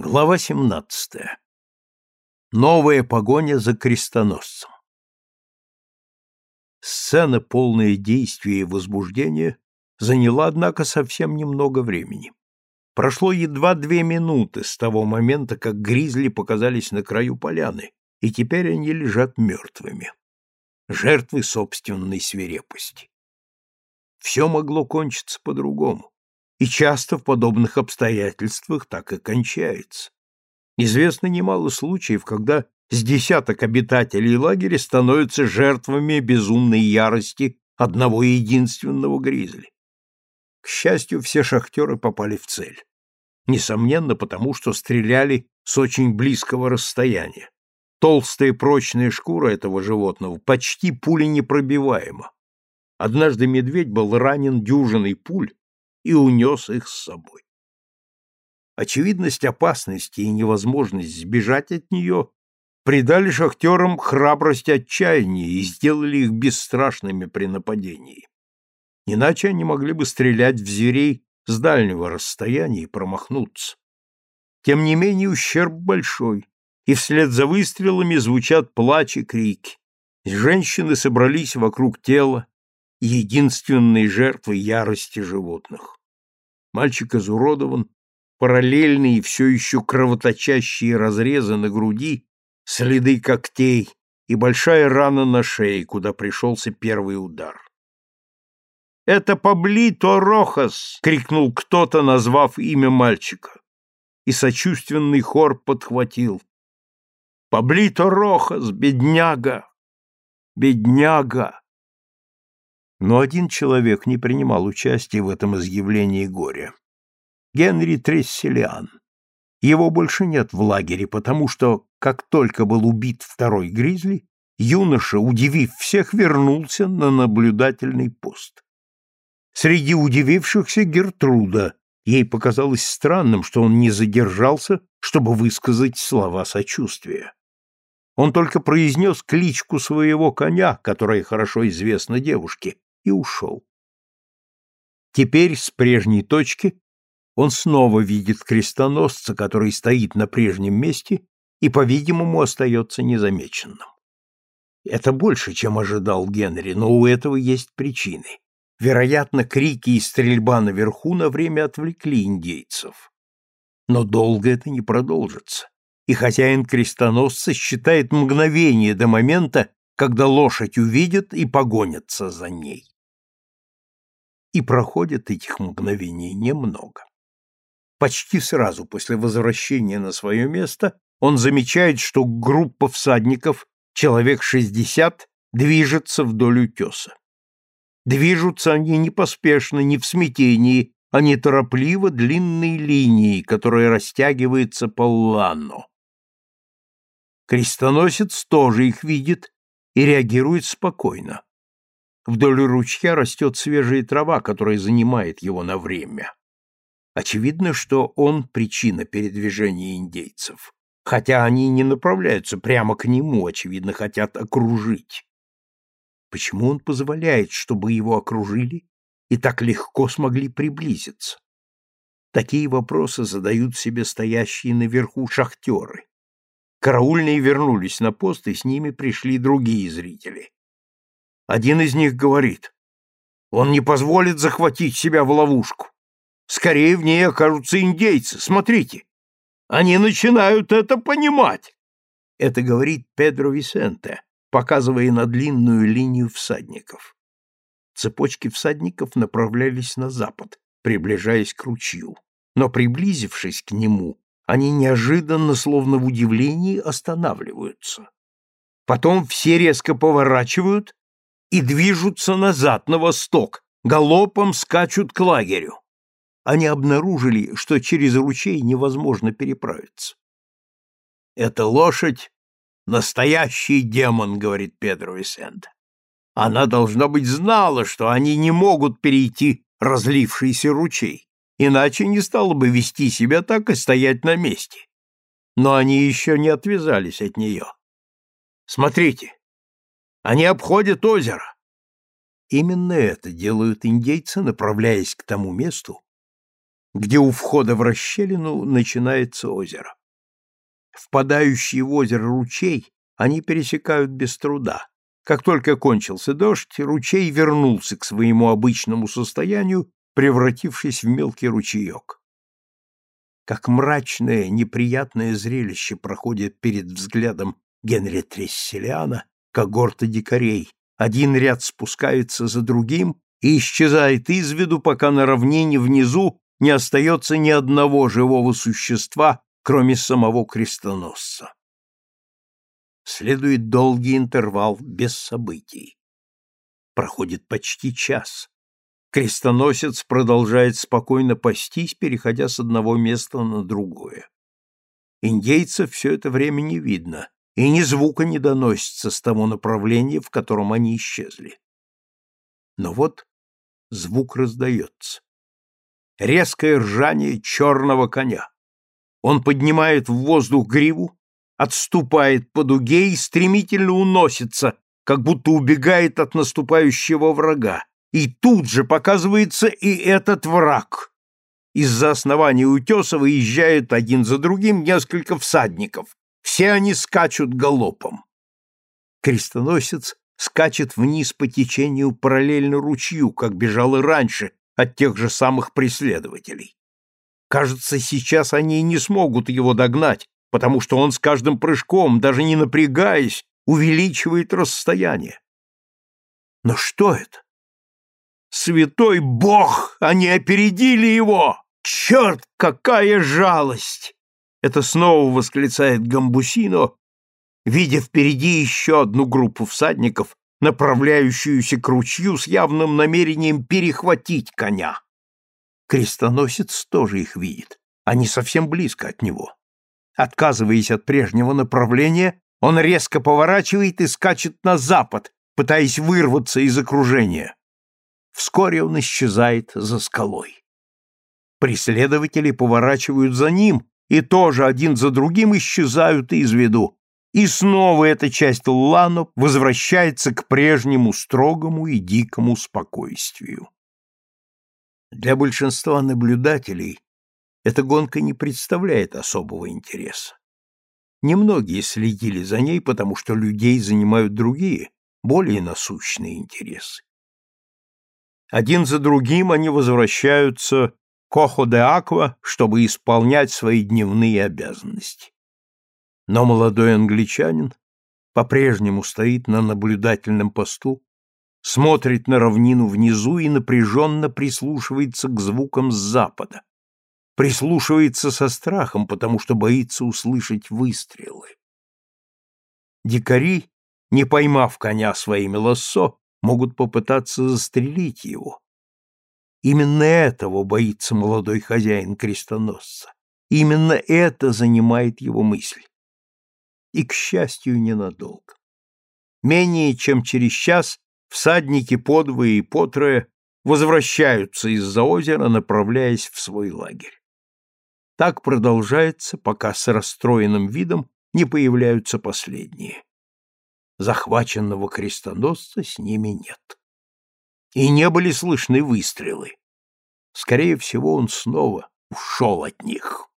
Глава 17. Новая погоня за крестоносцем. Сцена, полная действия и возбуждения, заняла, однако, совсем немного времени. Прошло едва две минуты с того момента, как гризли показались на краю поляны, и теперь они лежат мертвыми. Жертвы собственной свирепости. Все могло кончиться по-другому и часто в подобных обстоятельствах так и кончается. Известно немало случаев, когда с десяток обитателей лагеря становятся жертвами безумной ярости одного единственного гризли. К счастью, все шахтеры попали в цель. Несомненно, потому что стреляли с очень близкого расстояния. Толстая прочная шкура этого животного почти пуленепробиваема. Однажды медведь был ранен дюжиной пуль и унес их с собой. Очевидность опасности и невозможность сбежать от нее придали шахтерам храбрость отчаяния и сделали их бесстрашными при нападении. Иначе они могли бы стрелять в зверей с дальнего расстояния и промахнуться. Тем не менее ущерб большой, и вслед за выстрелами звучат плач и крики. Женщины собрались вокруг тела, единственной жертвы ярости животных. Мальчик изуродован, параллельные все еще кровоточащие разрезы на груди, следы когтей и большая рана на шее, куда пришелся первый удар. «Это Паблито Рохас!» — крикнул кто-то, назвав имя мальчика. И сочувственный хор подхватил. «Паблито Рохас, бедняга! Бедняга!» но один человек не принимал участия в этом изъявлении горя. Генри Тресселиан. Его больше нет в лагере, потому что, как только был убит второй гризли, юноша, удивив всех, вернулся на наблюдательный пост. Среди удивившихся Гертруда. Ей показалось странным, что он не задержался, чтобы высказать слова сочувствия. Он только произнес кличку своего коня, которая хорошо известна девушке, и ушел. Теперь с прежней точки он снова видит крестоносца, который стоит на прежнем месте и, по-видимому, остается незамеченным. Это больше, чем ожидал Генри, но у этого есть причины. Вероятно, крики и стрельба наверху на время отвлекли индейцев. Но долго это не продолжится, и хозяин крестоносца считает мгновение до момента, когда лошадь увидит и погонится за ней и проходит этих мгновений немного. Почти сразу после возвращения на свое место он замечает, что группа всадников, человек 60, движется вдоль утеса. Движутся они не поспешно, не в смятении, а неторопливо длинной линией, которая растягивается по лану. Крестоносец тоже их видит и реагирует спокойно. Вдоль ручья растет свежая трава, которая занимает его на время. Очевидно, что он причина передвижения индейцев. Хотя они не направляются прямо к нему, очевидно, хотят окружить. Почему он позволяет, чтобы его окружили и так легко смогли приблизиться? Такие вопросы задают себе стоящие наверху шахтеры. Караульные вернулись на пост, и с ними пришли другие зрители. Один из них говорит, «Он не позволит захватить себя в ловушку. Скорее в ней окажутся индейцы, смотрите. Они начинают это понимать». Это говорит Педро Висенте, показывая на длинную линию всадников. Цепочки всадников направлялись на запад, приближаясь к ручью. Но, приблизившись к нему, они неожиданно, словно в удивлении, останавливаются. Потом все резко поворачивают и движутся назад, на восток, галопом скачут к лагерю. Они обнаружили, что через ручей невозможно переправиться. «Эта лошадь — настоящий демон», — говорит Педро Висенте. «Она, должно быть, знала, что они не могут перейти разлившийся ручей, иначе не стала бы вести себя так и стоять на месте. Но они еще не отвязались от нее. Смотрите, они обходят озеро. Именно это делают индейцы, направляясь к тому месту, где у входа в расщелину начинается озеро. Впадающий в озеро ручей они пересекают без труда. Как только кончился дождь, ручей вернулся к своему обычному состоянию, превратившись в мелкий ручеек. Как мрачное, неприятное зрелище проходит перед взглядом Генри Тресселиана когорта дикарей. Один ряд спускается за другим и исчезает из виду, пока на равнине внизу не остается ни одного живого существа, кроме самого крестоносца. Следует долгий интервал без событий. Проходит почти час. Крестоносец продолжает спокойно пастись, переходя с одного места на другое. Индейцев все это время не видно и ни звука не доносится с того направления, в котором они исчезли. Но вот звук раздается. Резкое ржание черного коня. Он поднимает в воздух гриву, отступает по дуге и стремительно уносится, как будто убегает от наступающего врага. И тут же показывается и этот враг. Из-за основания утеса выезжают один за другим несколько всадников, все они скачут галопом. Крестоносец скачет вниз по течению параллельно ручью, как бежал и раньше от тех же самых преследователей. Кажется, сейчас они не смогут его догнать, потому что он с каждым прыжком, даже не напрягаясь, увеличивает расстояние. Но что это? Святой Бог! Они опередили его! Черт, какая жалость! Это снова восклицает Гамбусино, видя впереди еще одну группу всадников, направляющуюся к ручью с явным намерением перехватить коня. Крестоносец тоже их видит. Они совсем близко от него. Отказываясь от прежнего направления, он резко поворачивает и скачет на запад, пытаясь вырваться из окружения. Вскоре он исчезает за скалой. Преследователи поворачивают за ним, и тоже один за другим исчезают из виду, и снова эта часть Лланов возвращается к прежнему строгому и дикому спокойствию. Для большинства наблюдателей эта гонка не представляет особого интереса. Немногие следили за ней, потому что людей занимают другие, более насущные интересы. Один за другим они возвращаются Кохо де Аква, чтобы исполнять свои дневные обязанности. Но молодой англичанин по-прежнему стоит на наблюдательном посту, смотрит на равнину внизу и напряженно прислушивается к звукам с запада. Прислушивается со страхом, потому что боится услышать выстрелы. Дикари, не поймав коня своими лассо, могут попытаться застрелить его, Именно этого боится молодой хозяин крестоносца. Именно это занимает его мысль. И, к счастью, ненадолго. Менее чем через час всадники подвое и потрое возвращаются из-за озера, направляясь в свой лагерь. Так продолжается, пока с расстроенным видом не появляются последние. Захваченного крестоносца с ними нет и не были слышны выстрелы. Скорее всего, он снова ушел от них.